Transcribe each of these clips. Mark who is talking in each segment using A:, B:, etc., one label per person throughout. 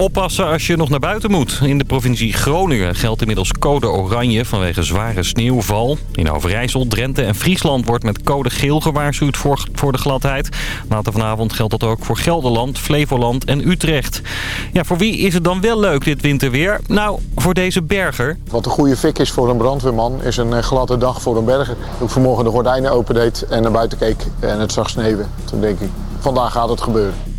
A: Oppassen als je nog naar buiten moet. In de provincie Groningen geldt inmiddels code oranje vanwege zware sneeuwval. In Overijssel, Drenthe en Friesland wordt met code geel gewaarschuwd voor, voor de gladheid. Later vanavond geldt dat ook voor Gelderland, Flevoland en Utrecht. Ja, voor wie is het dan wel leuk dit winterweer? Nou, voor deze berger.
B: Wat een goede fik is voor een brandweerman is een eh, gladde dag voor een berger. Toen ik vanmorgen de gordijnen opendeed en naar buiten keek en het zag sneeuwen. Toen denk ik, vandaag gaat het gebeuren.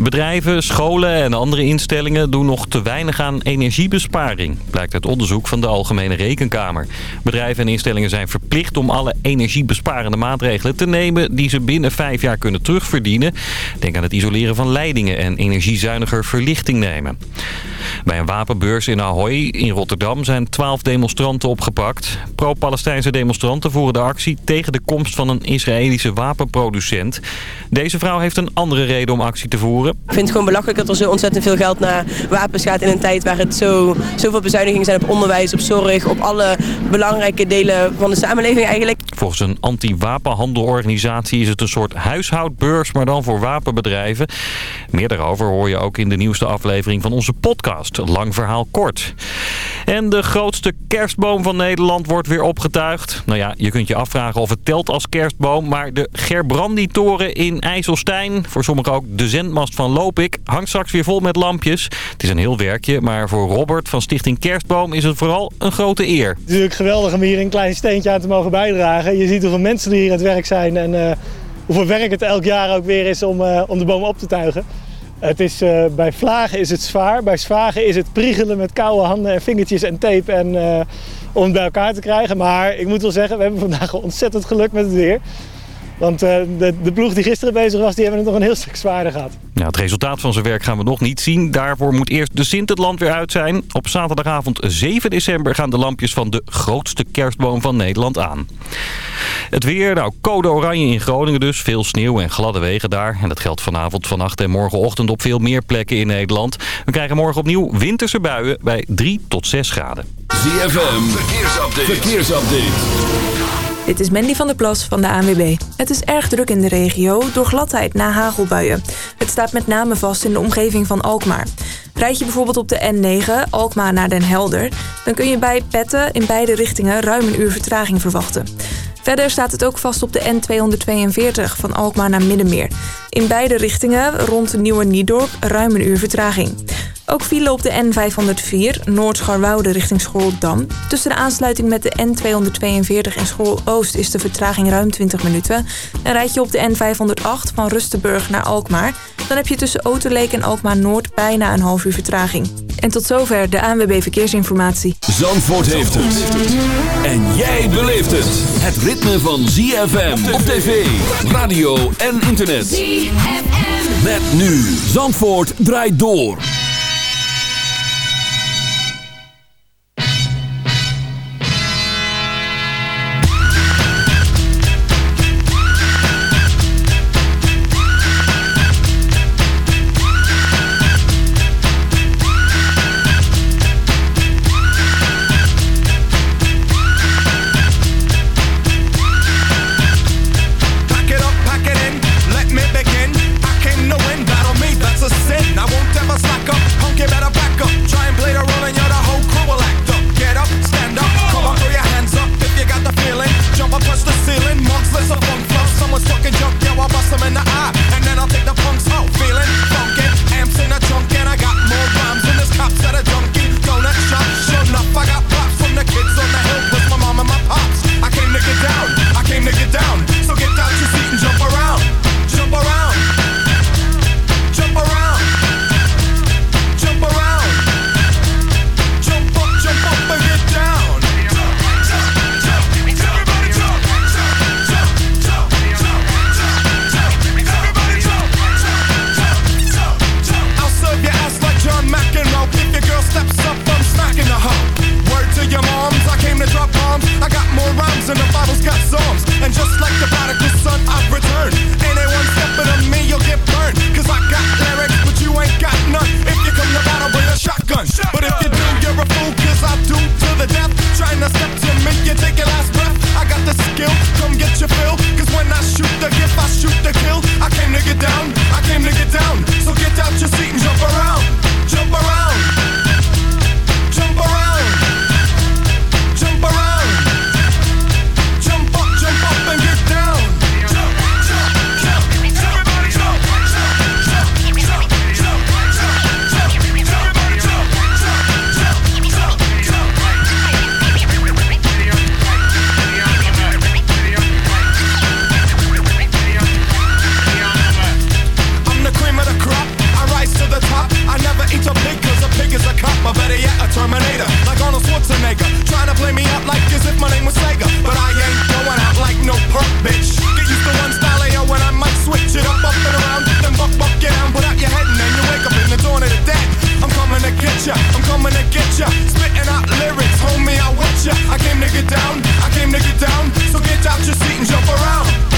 A: Bedrijven, scholen en andere instellingen doen nog te weinig aan energiebesparing. Blijkt uit onderzoek van de Algemene Rekenkamer. Bedrijven en instellingen zijn verplicht om alle energiebesparende maatregelen te nemen... die ze binnen vijf jaar kunnen terugverdienen. Denk aan het isoleren van leidingen en energiezuiniger verlichting nemen. Bij een wapenbeurs in Ahoy in Rotterdam zijn twaalf demonstranten opgepakt. Pro-Palestijnse demonstranten voeren de actie tegen de komst van een Israëlische wapenproducent. Deze vrouw heeft een andere reden om actie te voeren.
C: Ik vind het gewoon belachelijk dat er zo ontzettend veel geld naar wapens gaat in een tijd waar het zo, zoveel bezuinigingen zijn op onderwijs, op zorg, op alle belangrijke delen van de samenleving eigenlijk.
A: Volgens een anti-wapenhandelorganisatie is het een soort huishoudbeurs, maar dan voor wapenbedrijven. Meer daarover hoor je ook in de nieuwste aflevering van onze podcast, Lang Verhaal Kort. En de grootste kerstboom van Nederland wordt weer opgetuigd. Nou ja, je kunt je afvragen of het telt als kerstboom, maar de Gerbrandi-toren in IJsselstein, voor sommigen ook de zendmast van Lopik, hangt straks weer vol met lampjes. Het is een heel werkje, maar voor Robert van Stichting Kerstboom is het vooral een grote eer.
D: Het is natuurlijk geweldig om hier een klein steentje aan te mogen bijdragen. Je ziet hoeveel mensen er hier aan het werk zijn en eh, hoeveel werk het elk jaar ook weer is om, uh, om de boom op te tuigen. Het is, uh, bij vlagen is het zwaar, bij zwagen is het priegelen met koude handen en vingertjes en tape en, om het bij elkaar te krijgen. Maar ik moet wel zeggen, we hebben vandaag ontzettend geluk met het weer. Want uh, de, de ploeg die gisteren bezig was, die hebben het nog een heel stuk zwaarder gehad.
A: Ja, het resultaat van zijn werk gaan we nog niet zien. Daarvoor moet eerst de Sint het land weer uit zijn. Op zaterdagavond 7 december gaan de lampjes van de grootste kerstboom van Nederland aan. Het weer, nou code oranje in Groningen dus. Veel sneeuw en gladde wegen daar. En dat geldt vanavond, vannacht en morgenochtend op veel meer plekken in Nederland. We krijgen morgen opnieuw winterse buien bij 3 tot 6 graden.
E: ZFM, verkeersupdate. verkeersupdate.
F: Dit is Mandy van der Plas van de ANWB. Het is erg druk in de regio door gladheid na hagelbuien. Het staat met name vast in de omgeving van Alkmaar. Rijd je bijvoorbeeld op de N9, Alkmaar naar Den Helder... dan kun je bij Petten in beide richtingen ruim een uur vertraging verwachten. Verder staat het ook vast op de N242 van Alkmaar naar Middenmeer. In beide richtingen rond Nieuwe Niedorp ruim een uur vertraging. Ook vielen op de N504 Noord-Scharwoude richting Schooldam. Tussen de aansluiting met de N242 en School Oost is de vertraging ruim 20 minuten. En rijd je op de N508 van Rustenburg naar Alkmaar... dan heb je tussen Oterleek en Alkmaar Noord bijna een half uur vertraging. En tot zover de ANWB Verkeersinformatie.
E: Zandvoort heeft het. En jij beleeft het. Het ritme van ZFM op tv, radio en internet. ZFM. Met nu. Zandvoort draait door.
G: better yet, a Terminator, like
H: Arnold Schwarzenegger. Trying to play me up like as if my name was Sega. But I ain't going out like no perk, bitch. Get used to
G: one style AO when I might switch it up, up and around. Then buck, buck, get down, put out your head and then you wake up in the
H: dawn of the dead. I'm coming to get ya, I'm coming to get ya. Spitting out lyrics, homie, I want ya. I came to get down, I came to get down. So get out your seat and
G: jump around.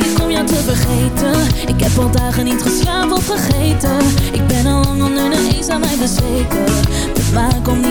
H: Om jou te vergeten. Ik heb al dagen niet geslapen of vergeten Ik ben al lang onder de eens aan mij bezweken. De maan komt niet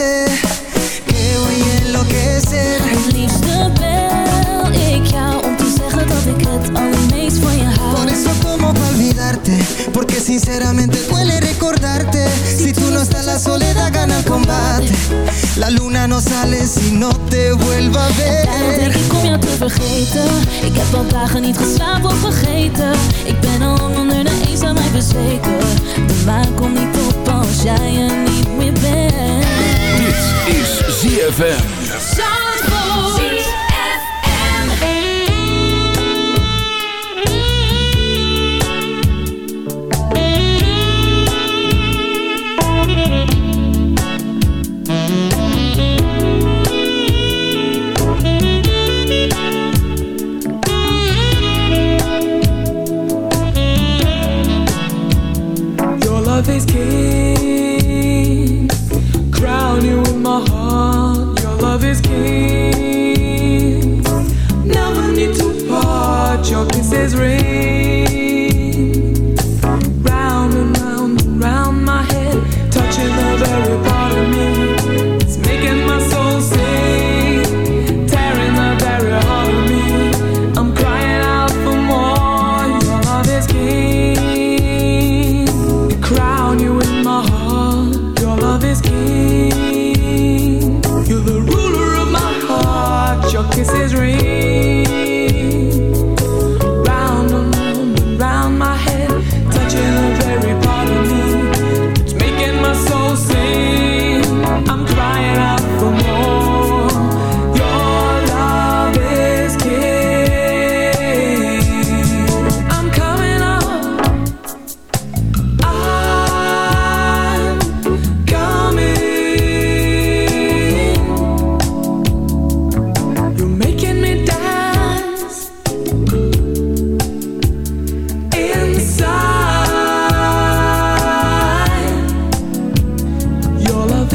G: sé que voy a enloquecer.
H: Het liefste bel ik jou om te zeggen dat ik het allermeest van je
G: Por
H: hou
G: eso tomo pa olvidarte? Porque sinceramente duele recordarte. Si tú no estás la soledad gana el combate. La luna no sale si no te vuelva a
H: Daarom denk
G: ver
H: ik om jou te vergeten. Ik heb al dagen niet geslapen of vergeten. Ik ben al lang onder de eens aan mij bezweken. De maan komt niet op als jij er niet meer bent
E: Dit is ZFM.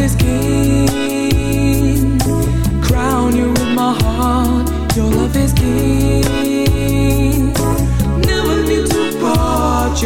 I: Is king. Crown you with my heart. Your love is king. Never need to part.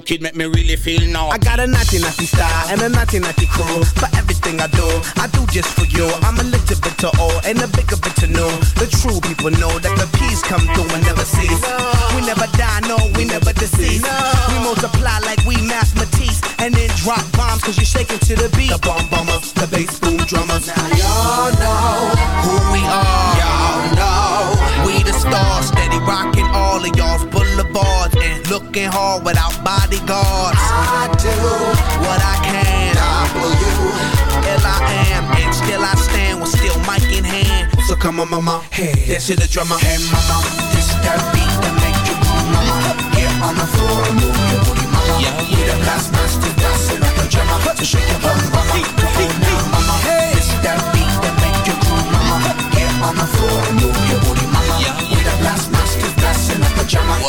J: Body make me really feel naughty. I
K: got a naughty naughty style and a naughty naughty crew. For everything I do, I do just for you. I'm a little bit to old and a bigger bit to know. The true people know that the peace come through and never cease. We never die, no, come on, mama, hey, dance to the drummer. Hey, mama, this that beat that make you move, mama. Get on the floor and move your booty, mama. Yeah, yeah. We the blast masters, dancing like a drummer. So shake your bum, mama. Come on now, mama. Hey, this that beat that make you move, mama. Get on the floor and move your booty, mama. Yeah, yeah. We the blast masters, dancing like a drummer.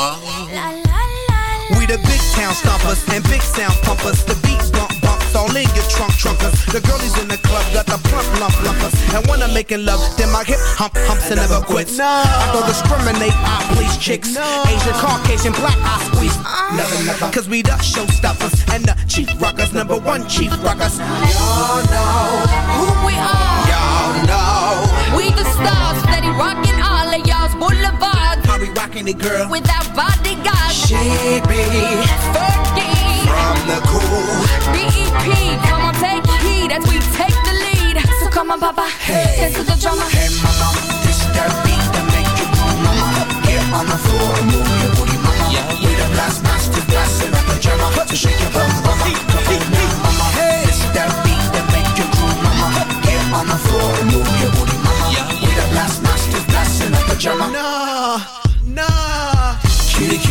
K: We the big town stompers and big sound pumpers. The beat bump bumps all in your trunk trunkers. The girlies in the club got the plump lump lumpers. And when I'm making love, then my hip hump humps and never quits. I don't discriminate, I please chicks. Asian, Caucasian, black, I squeeze. Never, never. Cause we the showstoppers and the chief rockers, number one chief rockers. Y'all know
L: who we are.
K: Y'all know
L: We the stars, steady rocking all of y'all's boulevards.
K: how we rocking it, girl.
L: Without bodyguards.
K: She be
L: Fergie.
K: from the cool.
L: BEP, come on, take heed as we take the lead. So come on, Papa, dance to the drummer.
K: Hey mama, this that beat that make you move, mama. Get on the floor and move your booty, mama. Yeah, yeah. We the blast masters, blasting up the drummer. So shake your bum, mama. Come on now, mama. Hey, this that beat that make you move, mama. Get on the floor and move your booty, mama. Yeah, yeah. We the blast masters, blasting up the drummer. Nah, nah.
J: Cutie,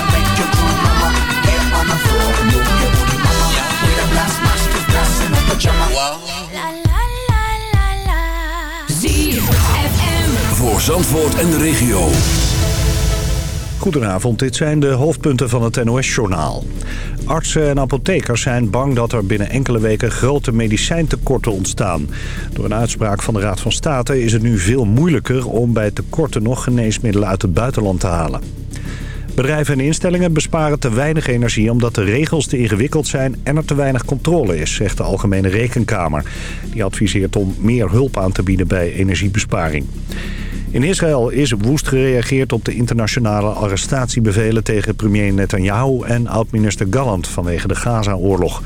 E: Voor Zandvoort en de regio.
M: Goedenavond, dit zijn de hoofdpunten van het NOS-journaal. Artsen en apothekers zijn bang dat er binnen enkele weken grote medicijntekorten ontstaan. Door een uitspraak van de Raad van State is het nu veel moeilijker om bij tekorten nog geneesmiddelen uit het buitenland te halen. Bedrijven en instellingen besparen te weinig energie omdat de regels te ingewikkeld zijn en er te weinig controle is, zegt de Algemene Rekenkamer. Die adviseert om meer hulp aan te bieden bij energiebesparing. In Israël is woest gereageerd op de internationale arrestatiebevelen tegen premier Netanyahu en oud-minister Gallant vanwege de Gaza-oorlog.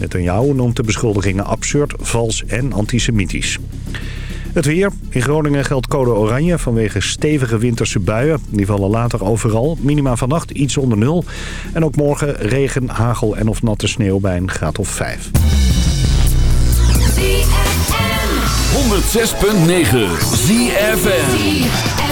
M: Netanyahu noemt de beschuldigingen absurd, vals en antisemitisch. Het weer. In Groningen geldt code oranje vanwege stevige winterse buien. Die vallen later overal. Minima vannacht iets onder nul. En ook morgen regen, hagel en of natte sneeuw bij een graad of 5.
E: 106.9 ZFM.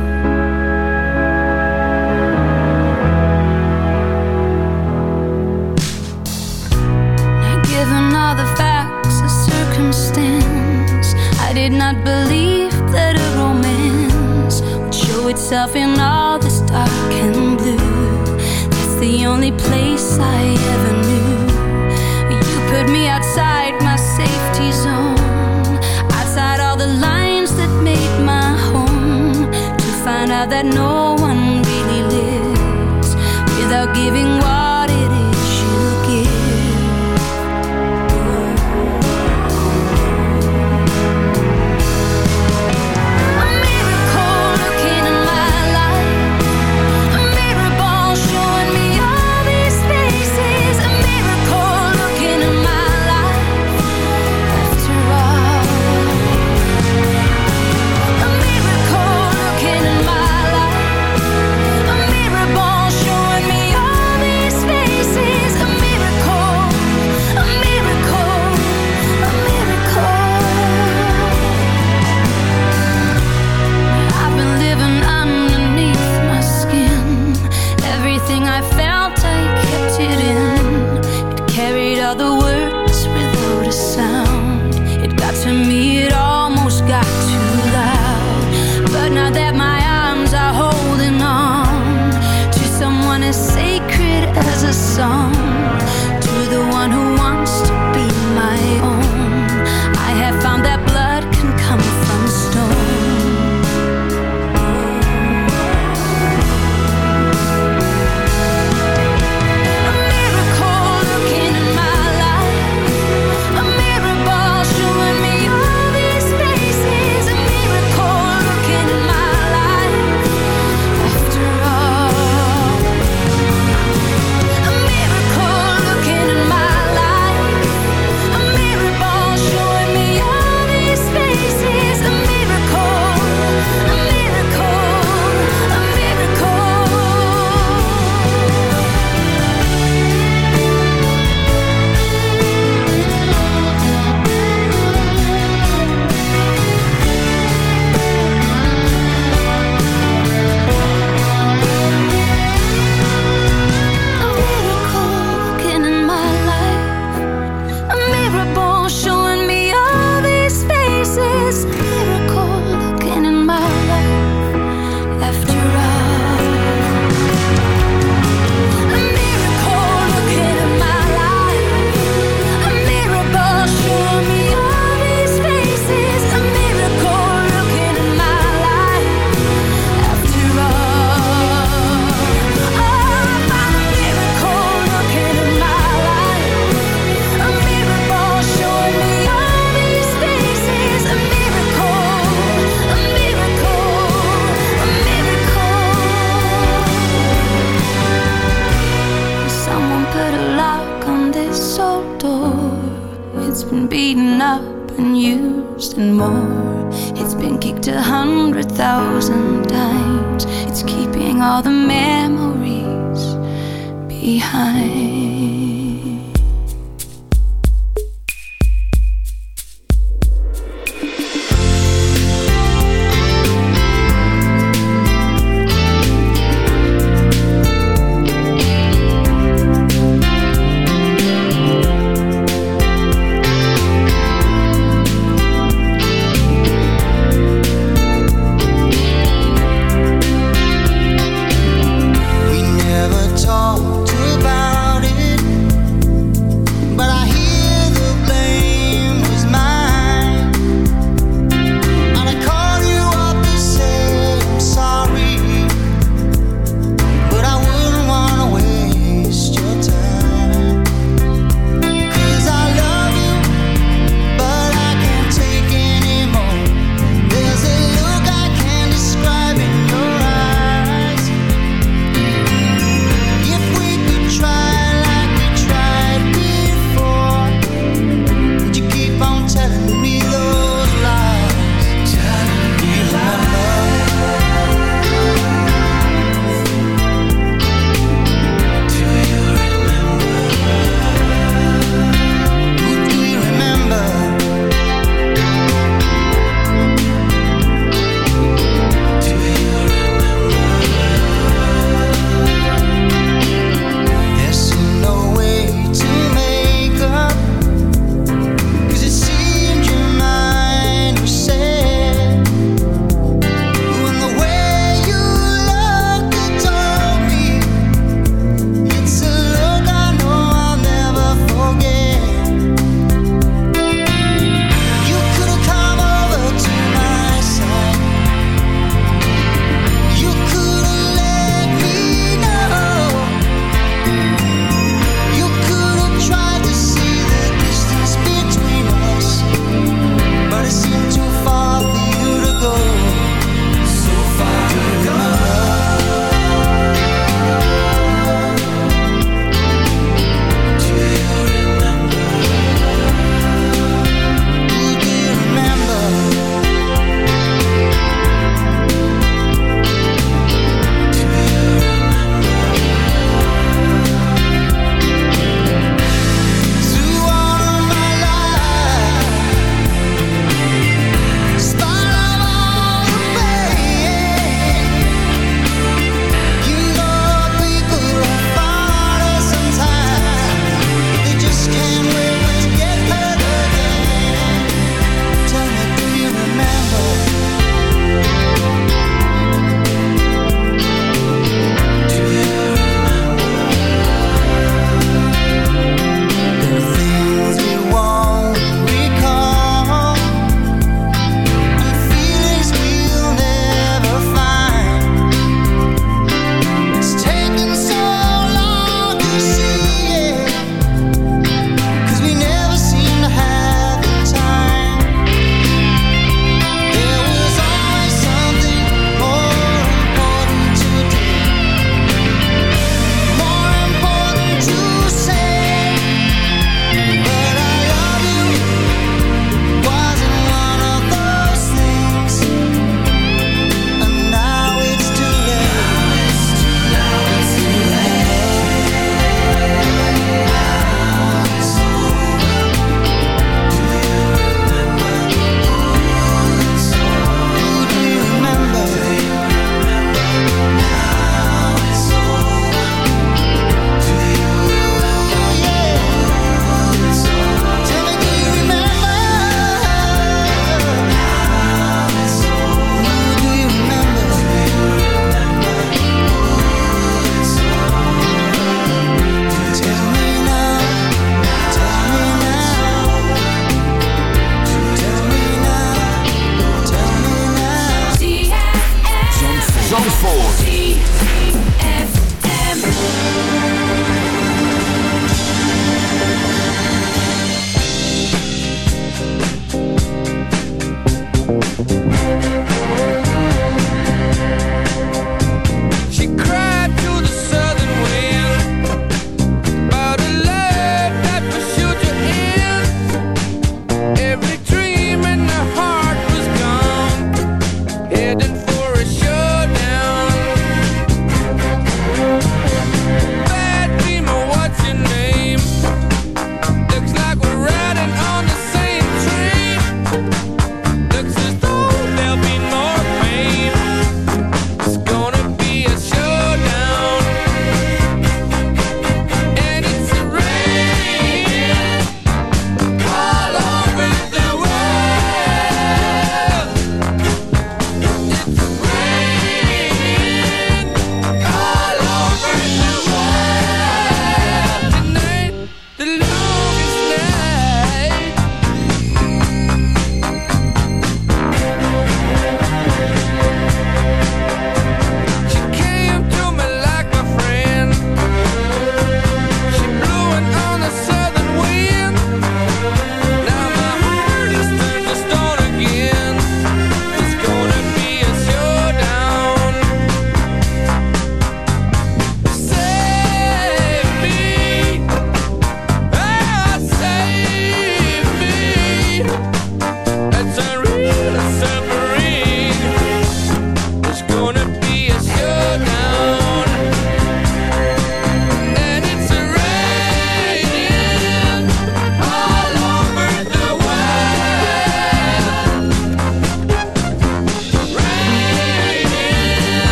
N: no all the memories behind.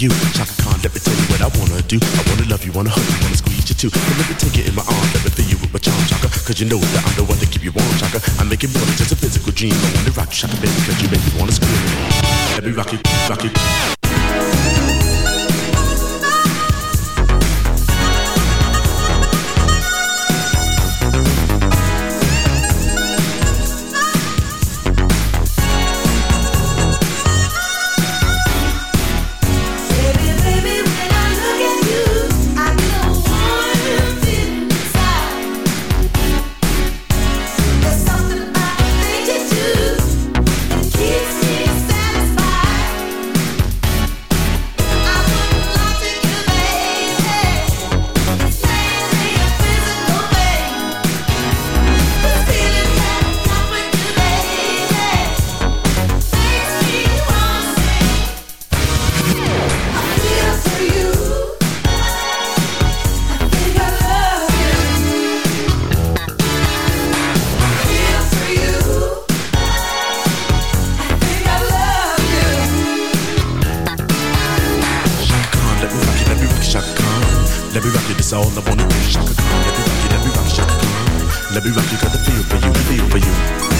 H: you.
O: Chaka Khan, let me tell you what I wanna do. I wanna love you, wanna hug you, wanna squeeze you too. But let me take it in my arm, let me fill you with my charm, Chaka. Cause you know that I'm the one that keep you warm, Chaka. I make it more than just a physical dream. I wanna rock you, Chaka, baby, cause you make Let me rock you, that's all I wanna do. Let me rock you, let me rock you. Let me rock you, got the feel for you, the feel for you.